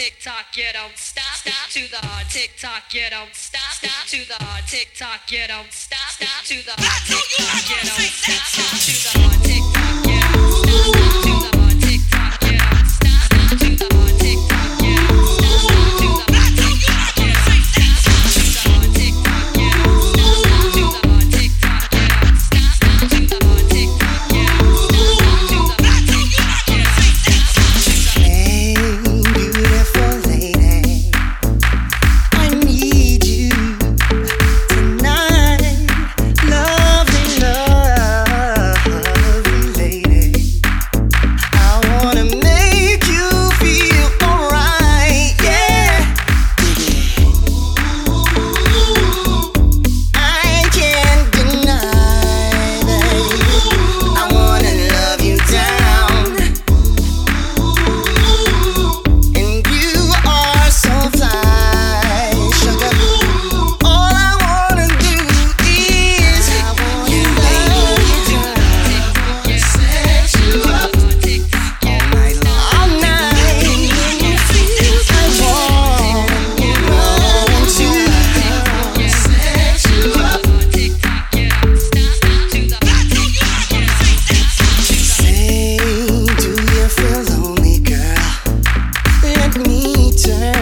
tick tock, you don't stop, stop to the hard tick tock, you don't stop, stop to the hard tick tock, you don't stop, stop to the hard you don't stop, stop to the turn